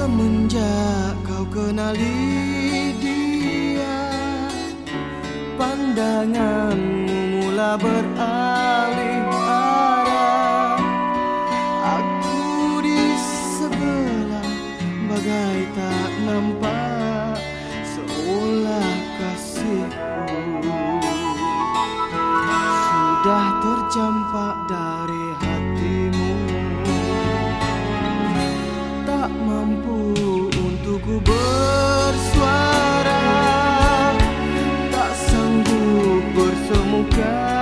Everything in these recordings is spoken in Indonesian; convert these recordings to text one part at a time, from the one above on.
Semenjak kau kenali dia Pandanganmu mula berarti tak mampu untukku bersuara. Tak sanggup bersemuka.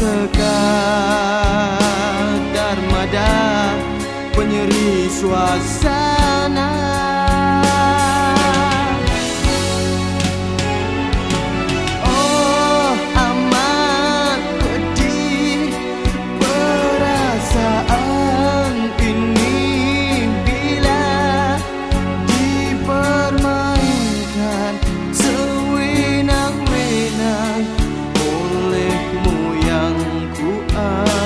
sekadar mada penyeri suasana. time.